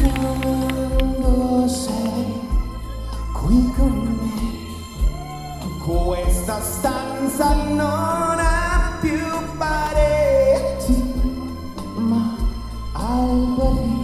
Quando sei qui con me, questa stanza non ha più pareti, ma alberi